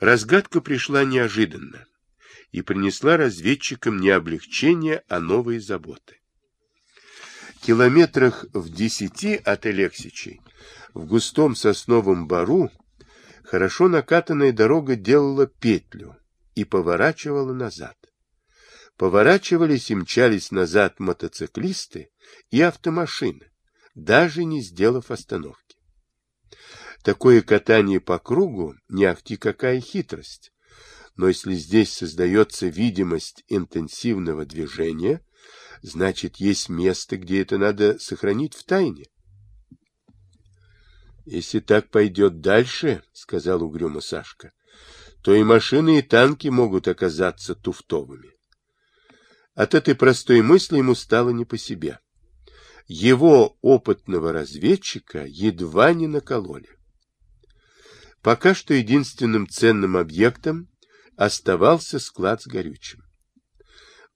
Разгадка пришла неожиданно и принесла разведчикам не облегчение, а новые заботы. Километрах в десяти от Элексичей, в густом сосновом бару, хорошо накатанная дорога делала петлю и поворачивала назад. Поворачивались и мчались назад мотоциклисты и автомашины, даже не сделав остановки. Такое катание по кругу не ахти какая хитрость. Но если здесь создается видимость интенсивного движения, значит, есть место, где это надо сохранить в тайне. Если так пойдет дальше, — сказал угрюмо Сашка, — то и машины, и танки могут оказаться туфтовыми. От этой простой мысли ему стало не по себе. Его опытного разведчика едва не накололи. Пока что единственным ценным объектом оставался склад с горючим.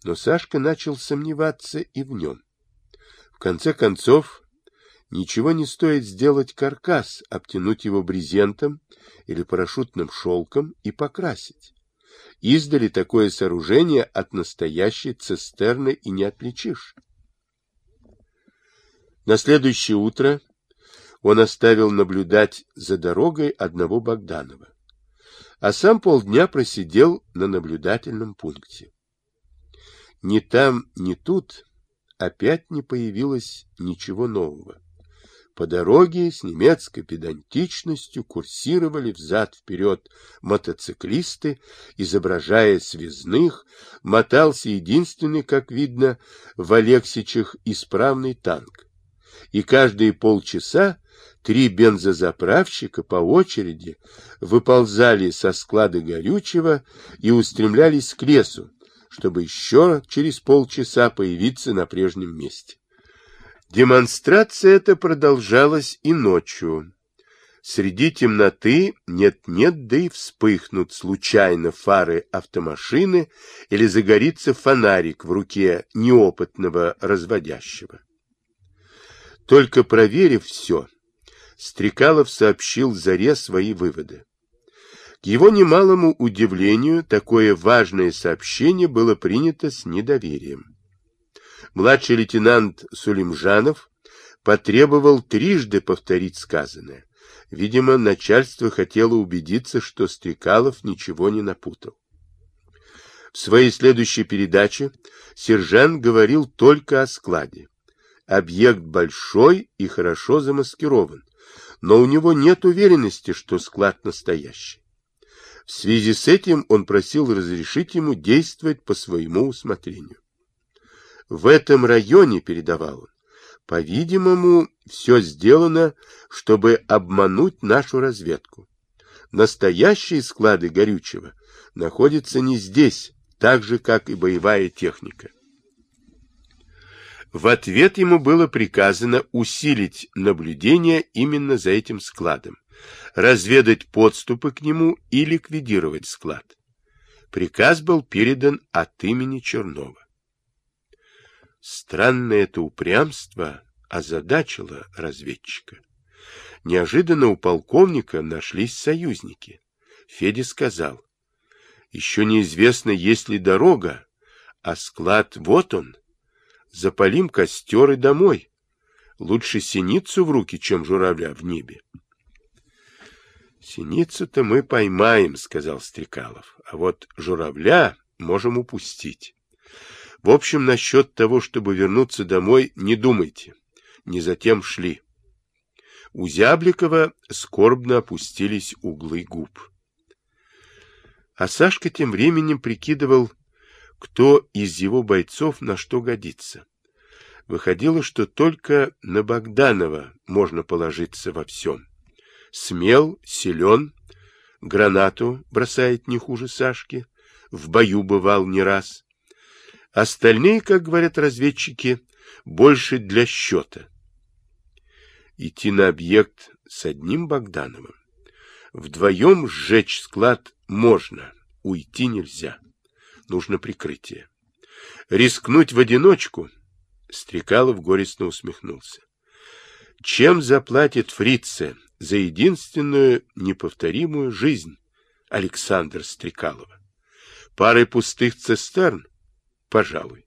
Но Сашка начал сомневаться и в нем. В конце концов, ничего не стоит сделать каркас, обтянуть его брезентом или парашютным шелком и покрасить. Издали такое сооружение от настоящей цистерны и не отличишь. На следующее утро он оставил наблюдать за дорогой одного Богданова, а сам полдня просидел на наблюдательном пункте. Ни там, ни тут опять не появилось ничего нового. По дороге с немецкой педантичностью курсировали взад-вперед мотоциклисты, изображая связных, мотался единственный, как видно, в Алексичах исправный танк. И каждые полчаса три бензозаправщика по очереди выползали со склада горючего и устремлялись к лесу, чтобы еще через полчаса появиться на прежнем месте. Демонстрация эта продолжалась и ночью. Среди темноты нет-нет, да и вспыхнут случайно фары автомашины или загорится фонарик в руке неопытного разводящего. Только проверив все, Стрекалов сообщил Заре свои выводы. К его немалому удивлению, такое важное сообщение было принято с недоверием. Младший лейтенант Сулимжанов потребовал трижды повторить сказанное. Видимо, начальство хотело убедиться, что Стрекалов ничего не напутал. В своей следующей передаче сержант говорил только о складе. Объект большой и хорошо замаскирован, но у него нет уверенности, что склад настоящий. В связи с этим он просил разрешить ему действовать по своему усмотрению. В этом районе, передавал он, по-видимому, все сделано, чтобы обмануть нашу разведку. Настоящие склады горючего находятся не здесь, так же, как и боевая техника. В ответ ему было приказано усилить наблюдение именно за этим складом, разведать подступы к нему и ликвидировать склад. Приказ был передан от имени Чернова. Странное это упрямство озадачило разведчика. Неожиданно у полковника нашлись союзники. Федя сказал, еще неизвестно, есть ли дорога, а склад вот он, Запалим костер и домой. Лучше синицу в руки, чем журавля в небе. Синицу-то мы поймаем, сказал Стрекалов, а вот журавля можем упустить. В общем, насчет того, чтобы вернуться домой, не думайте. Не затем шли. У Зябликова скорбно опустились углы губ. А Сашка тем временем прикидывал, кто из его бойцов на что годится. Выходило, что только на Богданова можно положиться во всем. Смел, силен, гранату бросает не хуже Сашки, в бою бывал не раз. Остальные, как говорят разведчики, больше для счета. Идти на объект с одним Богдановым. Вдвоем сжечь склад можно, уйти нельзя нужно прикрытие. Рискнуть в одиночку? Стрекалов горестно усмехнулся. Чем заплатит фрице за единственную неповторимую жизнь, Александра Стрекалова. Парой пустых цистерн? Пожалуй.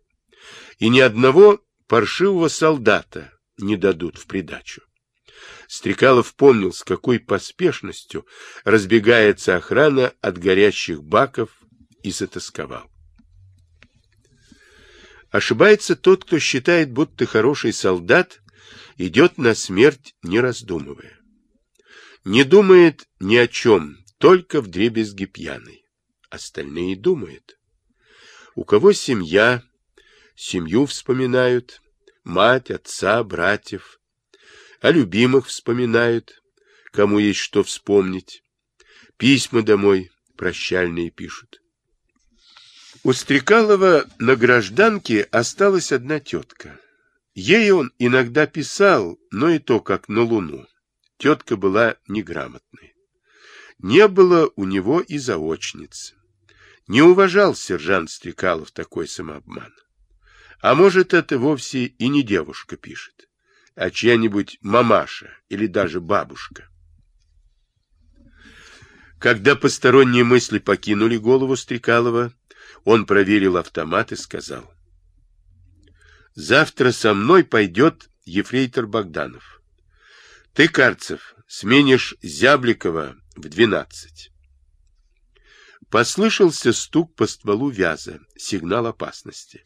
И ни одного паршивого солдата не дадут в придачу. Стрекалов помнил, с какой поспешностью разбегается охрана от горящих баков и затасковал. Ошибается тот, кто считает, будто хороший солдат идет на смерть, не раздумывая. Не думает ни о чем, только в дребезги пьяный. Остальные думают. У кого семья, семью вспоминают, мать, отца, братьев. О любимых вспоминают, кому есть что вспомнить. Письма домой прощальные пишут. У Стрекалова на гражданке осталась одна тетка. Ей он иногда писал, но и то как на луну. Тетка была неграмотной. Не было у него и заочницы. Не уважал сержант Стрекалов такой самообман. А может, это вовсе и не девушка пишет, а чья-нибудь мамаша или даже бабушка. Когда посторонние мысли покинули голову Стрекалова, он проверил автомат и сказал. Завтра со мной пойдет ефрейтор Богданов. Ты, Карцев, сменишь Зябликова в двенадцать. Послышался стук по стволу вяза, сигнал опасности.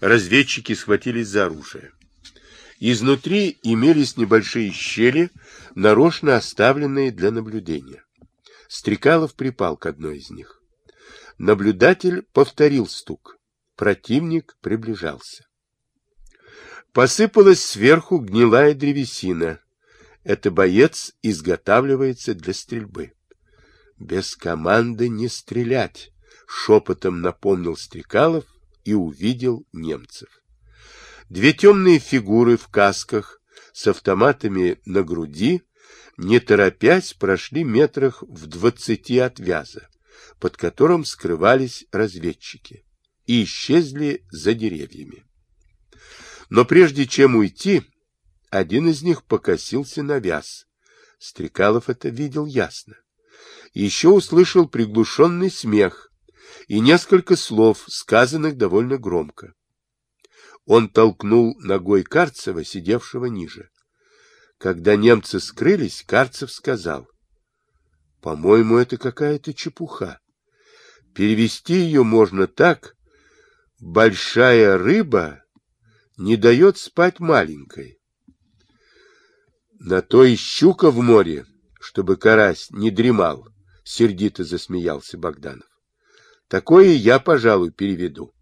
Разведчики схватились за оружие. Изнутри имелись небольшие щели, нарочно оставленные для наблюдения. Стрекалов припал к одной из них. Наблюдатель повторил стук. Противник приближался. Посыпалась сверху гнилая древесина. Это боец изготавливается для стрельбы. Без команды не стрелять, шепотом напомнил Стрекалов и увидел немцев. Две темные фигуры в касках с автоматами на груди, не торопясь, прошли метрах в двадцати от вяза под которым скрывались разведчики, и исчезли за деревьями. Но прежде чем уйти, один из них покосился на вяз. Стрекалов это видел ясно. Еще услышал приглушенный смех и несколько слов, сказанных довольно громко. Он толкнул ногой Карцева, сидевшего ниже. Когда немцы скрылись, Карцев сказал, «По-моему, это какая-то чепуха. Перевести ее можно так. Большая рыба не дает спать маленькой. На то и щука в море, чтобы карась не дремал, — сердито засмеялся Богданов. Такое я, пожалуй, переведу.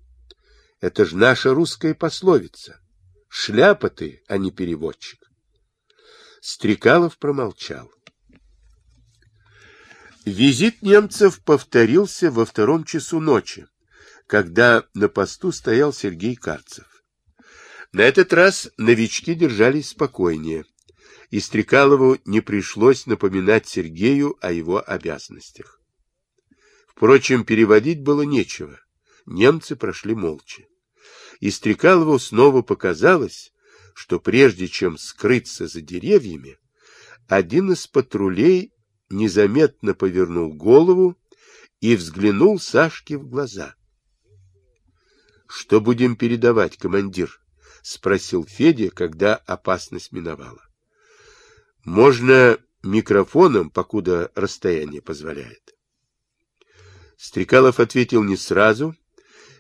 Это ж наша русская пословица. Шляпа ты, а не переводчик. Стрекалов промолчал. Визит немцев повторился во втором часу ночи, когда на посту стоял Сергей Карцев. На этот раз новички держались спокойнее, и Стрекалову не пришлось напоминать Сергею о его обязанностях. Впрочем, переводить было нечего. Немцы прошли молча. И Стрекалову снова показалось, что прежде чем скрыться за деревьями, один из патрулей незаметно повернул голову и взглянул Сашке в глаза. — Что будем передавать, командир? — спросил Федя, когда опасность миновала. — Можно микрофоном, покуда расстояние позволяет. Стрекалов ответил не сразу.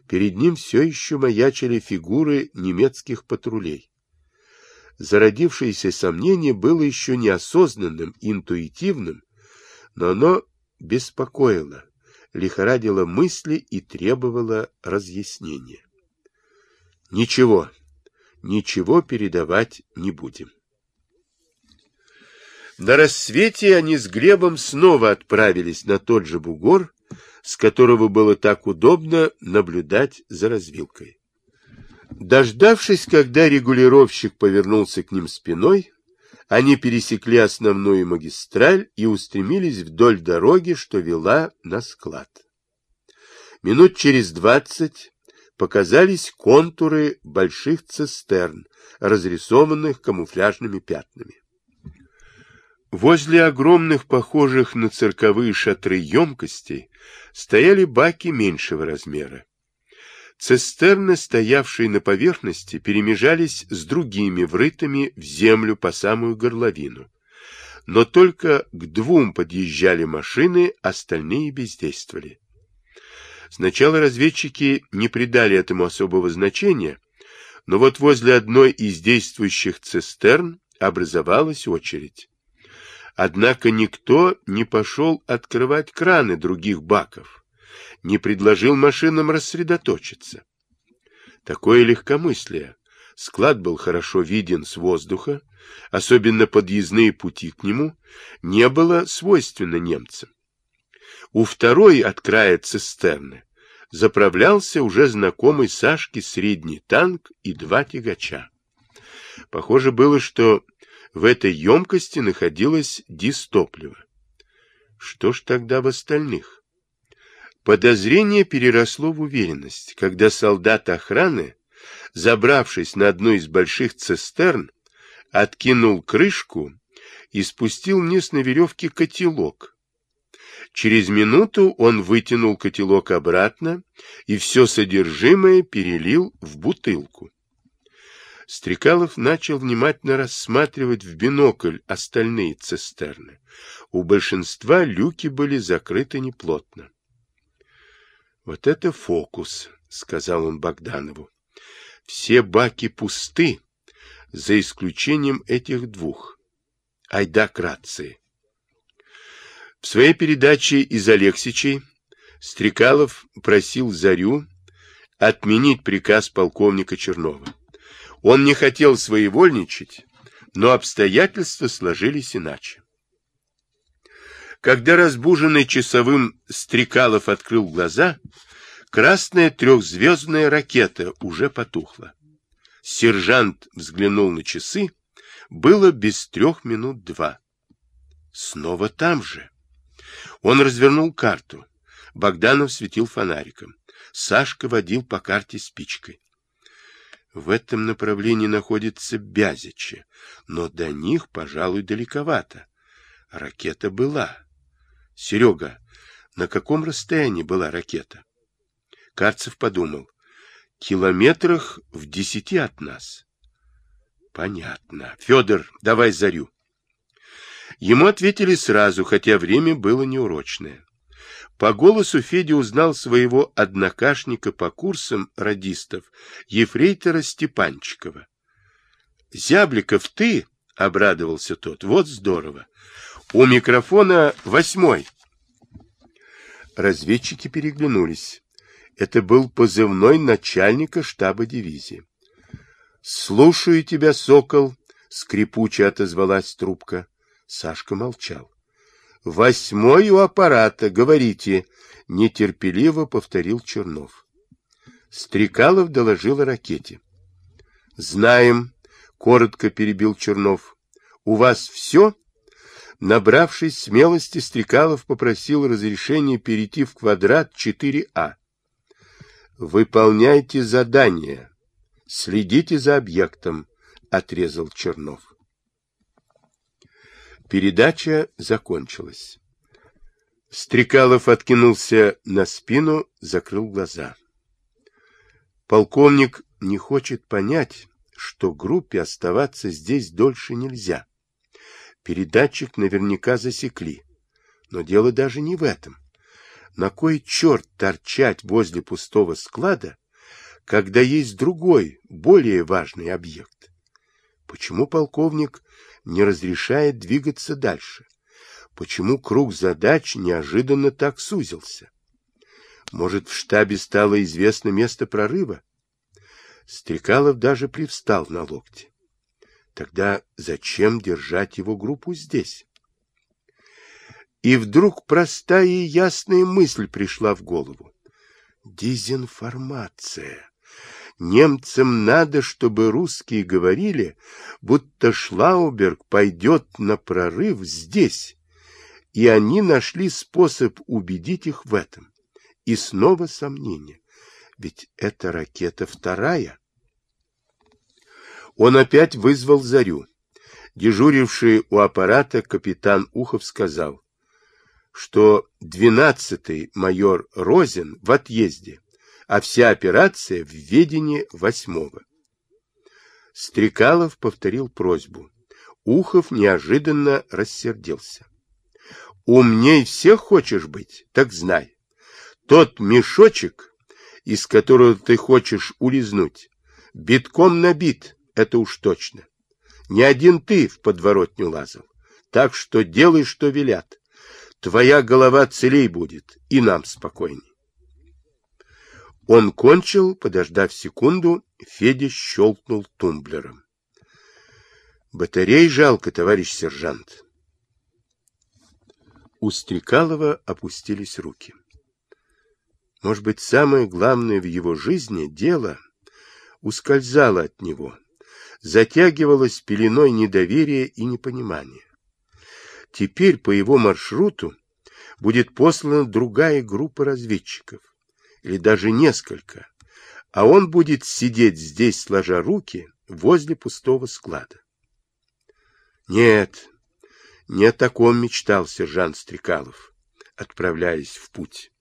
Перед ним все еще маячили фигуры немецких патрулей. Зародившееся сомнение было еще неосознанным, интуитивным, но оно беспокоило, лихорадило мысли и требовало разъяснения. Ничего, ничего передавать не будем. На рассвете они с Глебом снова отправились на тот же бугор, с которого было так удобно наблюдать за развилкой. Дождавшись, когда регулировщик повернулся к ним спиной, они пересекли основную магистраль и устремились вдоль дороги, что вела на склад. Минут через двадцать показались контуры больших цистерн, разрисованных камуфляжными пятнами. Возле огромных, похожих на цирковые шатры емкостей, стояли баки меньшего размера. Цистерны, стоявшие на поверхности, перемежались с другими, врытыми в землю по самую горловину. Но только к двум подъезжали машины, остальные бездействовали. Сначала разведчики не придали этому особого значения, но вот возле одной из действующих цистерн образовалась очередь. Однако никто не пошел открывать краны других баков, не предложил машинам рассредоточиться. Такое легкомыслие. Склад был хорошо виден с воздуха, особенно подъездные пути к нему, не было свойственно немцам. У второй от края цистерны заправлялся уже знакомый Сашке средний танк и два тягача. Похоже было, что в этой емкости находилось дистопливо. Что ж тогда в остальных? Подозрение переросло в уверенность, когда солдат охраны, забравшись на одну из больших цистерн, откинул крышку и спустил вниз на веревке котелок. Через минуту он вытянул котелок обратно и все содержимое перелил в бутылку. Стрекалов начал внимательно рассматривать в бинокль остальные цистерны. У большинства люки были закрыты неплотно. — Вот это фокус, — сказал он Богданову. — Все баки пусты, за исключением этих двух. Айда к рации. В своей передаче из Алексичей Стрекалов просил Зарю отменить приказ полковника Чернова. Он не хотел своевольничать, но обстоятельства сложились иначе. Когда разбуженный часовым Стрекалов открыл глаза, красная трехзвездная ракета уже потухла. Сержант взглянул на часы, было без трех минут два. Снова там же. Он развернул карту. Богданов светил фонариком. Сашка водил по карте спичкой. В этом направлении находится Бязичи, но до них, пожалуй, далековато. Ракета была. Серега, на каком расстоянии была ракета? Карцев подумал. Километрах в десяти от нас. Понятно. Федор, давай зарю. Ему ответили сразу, хотя время было неурочное. По голосу Федя узнал своего однокашника по курсам радистов, ефрейтора Степанчикова. — Зябликов, ты? — обрадовался тот. — Вот здорово. У микрофона восьмой. Разведчики переглянулись. Это был позывной начальника штаба дивизии. — Слушаю тебя, сокол, — скрипуче отозвалась трубка. Сашка молчал. Восьмой у аппарата, говорите, нетерпеливо повторил Чернов. Стрекалов доложил о ракете. Знаем, коротко перебил Чернов. У вас все? Набравшись смелости, Стрекалов попросил разрешения перейти в квадрат 4А. Выполняйте задание. Следите за объектом, отрезал Чернов. Передача закончилась. Стрекалов откинулся на спину, закрыл глаза. Полковник не хочет понять, что группе оставаться здесь дольше нельзя. Передатчик наверняка засекли. Но дело даже не в этом. На кой черт торчать возле пустого склада, когда есть другой, более важный объект? Почему полковник не разрешает двигаться дальше? Почему круг задач неожиданно так сузился? Может, в штабе стало известно место прорыва? Стрекалов даже привстал на локте. Тогда зачем держать его группу здесь? И вдруг простая и ясная мысль пришла в голову. Дезинформация. Немцам надо, чтобы русские говорили, будто Шлауберг пойдет на прорыв здесь, и они нашли способ убедить их в этом. И снова сомнение, ведь это ракета вторая. Он опять вызвал Зарю. Дежуривший у аппарата капитан Ухов сказал, что двенадцатый майор Розин в отъезде, а вся операция в ведении восьмого. Стрекалов повторил просьбу. Ухов неожиданно рассердился. «Умней всех хочешь быть? Так знай. Тот мешочек, из которого ты хочешь улизнуть, битком набит, это уж точно. Не один ты в подворотню лазал. Так что делай, что велят. Твоя голова целей будет, и нам спокойней. Он кончил, подождав секунду, Федя щелкнул тумблером. Батарей жалко, товарищ сержант. У Стрекалова опустились руки. Может быть, самое главное в его жизни дело ускользало от него, затягивалось пеленой недоверия и непонимания. Теперь по его маршруту будет послана другая группа разведчиков, или даже несколько, а он будет сидеть здесь, сложа руки, возле пустого склада. Нет, не о таком мечтал сержант Стрекалов, отправляясь в путь.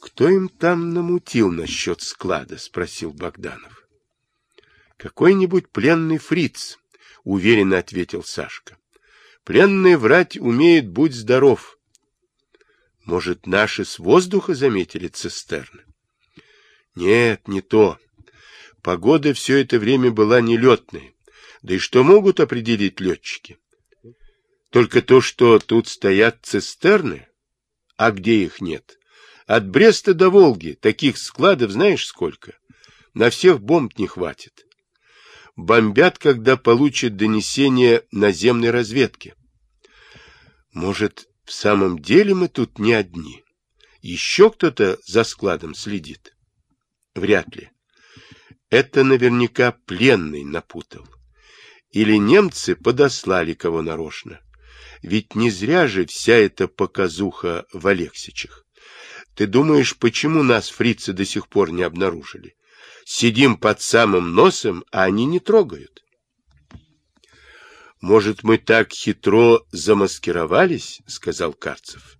«Кто им там намутил насчет склада?» — спросил Богданов. «Какой-нибудь пленный фриц», — уверенно ответил Сашка. «Пленные врать умеют, будь здоров». «Может, наши с воздуха заметили цистерны?» «Нет, не то. Погода все это время была нелетной. Да и что могут определить летчики? Только то, что тут стоят цистерны, а где их нет?» От Бреста до Волги таких складов знаешь сколько? На всех бомб не хватит. Бомбят, когда получат донесение наземной разведки. Может, в самом деле мы тут не одни? Еще кто-то за складом следит? Вряд ли. Это наверняка пленный напутал. Или немцы подослали кого нарочно. Ведь не зря же вся эта показуха в Алексичах. Ты думаешь, почему нас фрицы до сих пор не обнаружили? Сидим под самым носом, а они не трогают. Может, мы так хитро замаскировались, сказал Карцев.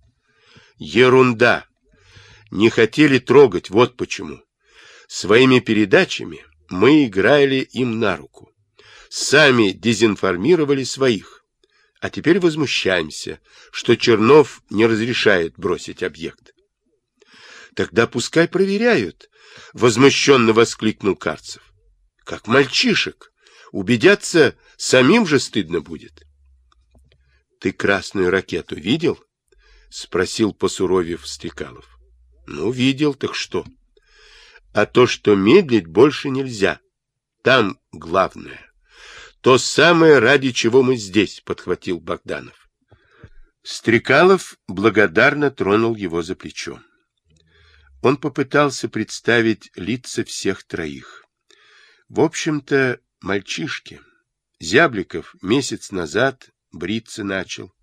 Ерунда. Не хотели трогать, вот почему. Своими передачами мы играли им на руку. Сами дезинформировали своих. А теперь возмущаемся, что Чернов не разрешает бросить объект. Тогда пускай проверяют, — возмущенно воскликнул Карцев. — Как мальчишек. Убедятся, самим же стыдно будет. — Ты красную ракету видел? — спросил посуровев Стрекалов. — Ну, видел, так что? — А то, что медлить больше нельзя. Там главное. То самое, ради чего мы здесь, — подхватил Богданов. Стрекалов благодарно тронул его за плечо. Он попытался представить лица всех троих. В общем-то, мальчишки. Зябликов месяц назад бриться начал.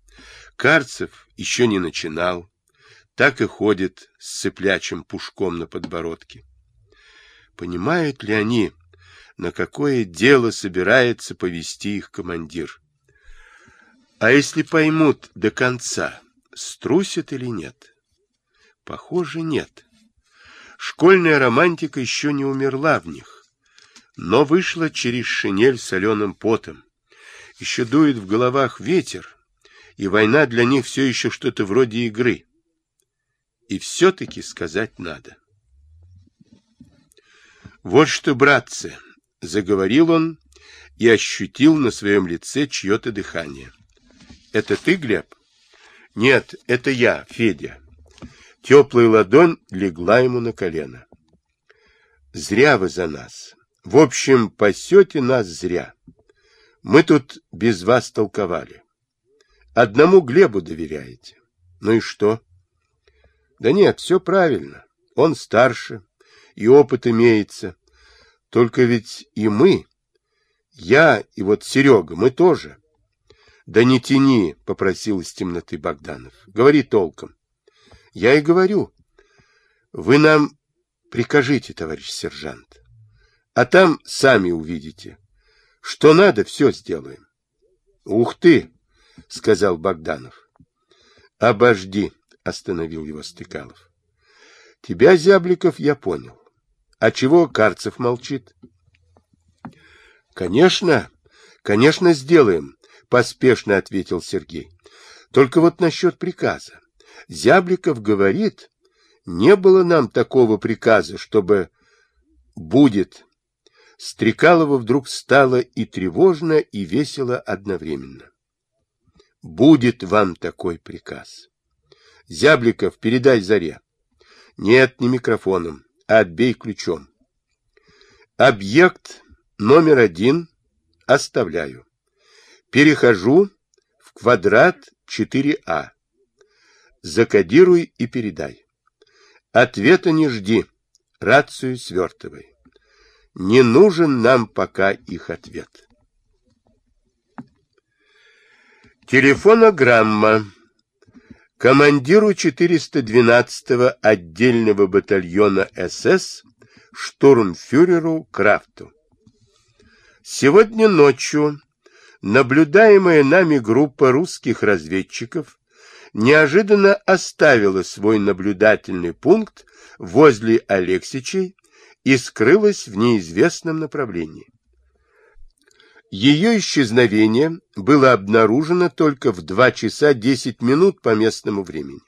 Карцев еще не начинал. Так и ходит с цыплячим пушком на подбородке. Понимают ли они, на какое дело собирается повести их командир? А если поймут до конца, струсят или нет? Похоже, нет. Школьная романтика еще не умерла в них, но вышла через шинель соленым потом. Еще дует в головах ветер, и война для них все еще что-то вроде игры. И все-таки сказать надо. «Вот что, братцы!» — заговорил он и ощутил на своем лице чье-то дыхание. «Это ты, Глеб?» «Нет, это я, Федя. Теплая ладонь легла ему на колено. Зря вы за нас. В общем, пасете нас зря. Мы тут без вас толковали. Одному Глебу доверяете. Ну и что? Да нет, все правильно. Он старше, и опыт имеется. Только ведь и мы, я и вот Серега, мы тоже. Да не тяни, попросил из темноты Богданов. Говори толком. Я и говорю, вы нам прикажите, товарищ сержант, а там сами увидите. Что надо, все сделаем. Ух ты, сказал Богданов. Обожди, остановил его Стыкалов. Тебя, Зябликов, я понял. А чего Карцев молчит? Конечно, конечно, сделаем, поспешно ответил Сергей. Только вот насчет приказа. Зябликов говорит, не было нам такого приказа, чтобы будет. Стрекалова вдруг стало и тревожно, и весело одновременно. Будет вам такой приказ. Зябликов, передай Заре. Нет, не микрофоном, а отбей ключом. Объект номер один оставляю. Перехожу в квадрат 4А. Закодируй и передай. Ответа не жди. Рацию свертывай. Не нужен нам пока их ответ. Телефонограмма. Командиру 412-го отдельного батальона СС штурмфюреру Крафту. Сегодня ночью наблюдаемая нами группа русских разведчиков неожиданно оставила свой наблюдательный пункт возле Алексичей и скрылась в неизвестном направлении. Ее исчезновение было обнаружено только в 2 часа 10 минут по местному времени.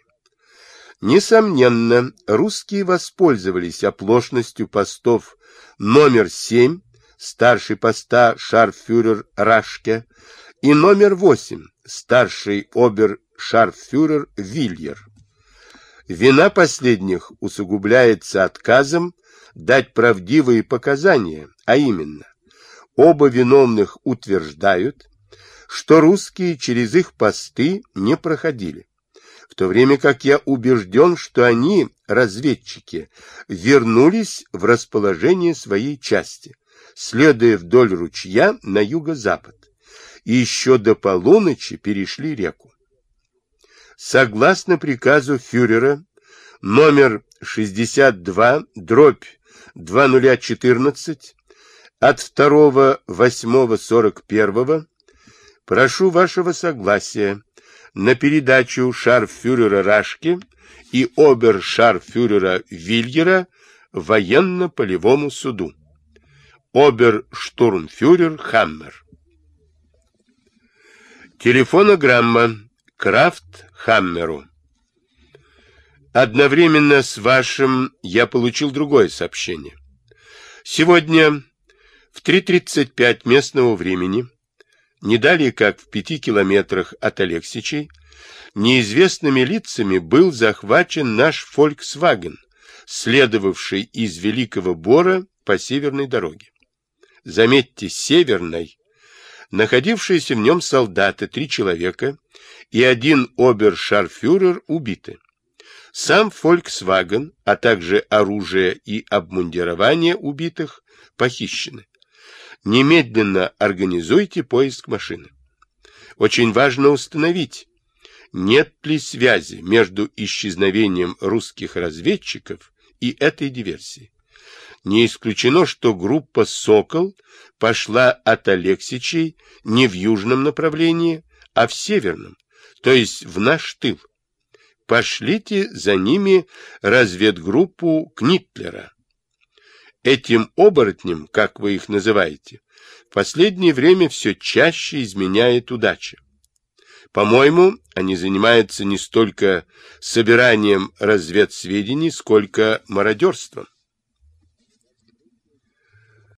Несомненно, русские воспользовались оплошностью постов номер 7, старший поста шарфюрер Рашке, и номер 8, старший обер-шарфюрер Вильер. Вина последних усугубляется отказом дать правдивые показания, а именно, Оба виновных утверждают, что русские через их посты не проходили, в то время как я убежден, что они, разведчики, вернулись в расположение своей части, следуя вдоль ручья на юго-запад, и еще до полуночи перешли реку. Согласно приказу фюрера номер 62 дробь 2014 от 2.8.41 прошу вашего согласия на передачу шарфюрера Рашки и обершарфюрера Вильера военно-полевому суду. Оберштурмфюрер Хаммер. Телефонограмма Крафт Хаммеру. Одновременно с вашим я получил другое сообщение. Сегодня в 3.35 местного времени, не далее как в пяти километрах от Алексичей, неизвестными лицами был захвачен наш Volkswagen, следовавший из Великого Бора по северной дороге. Заметьте, северной. Находившиеся в нем солдаты, три человека, и один обершарфюрер убиты. Сам Volkswagen, а также оружие и обмундирование убитых похищены. Немедленно организуйте поиск машины. Очень важно установить, нет ли связи между исчезновением русских разведчиков и этой диверсией. Не исключено, что группа «Сокол» пошла от Алексичей не в южном направлении, а в северном, то есть в наш тыл. Пошлите за ними разведгруппу Книтлера. Этим оборотням, как вы их называете, в последнее время все чаще изменяет удача. По-моему, они занимаются не столько собиранием разведсведений, сколько мародерством.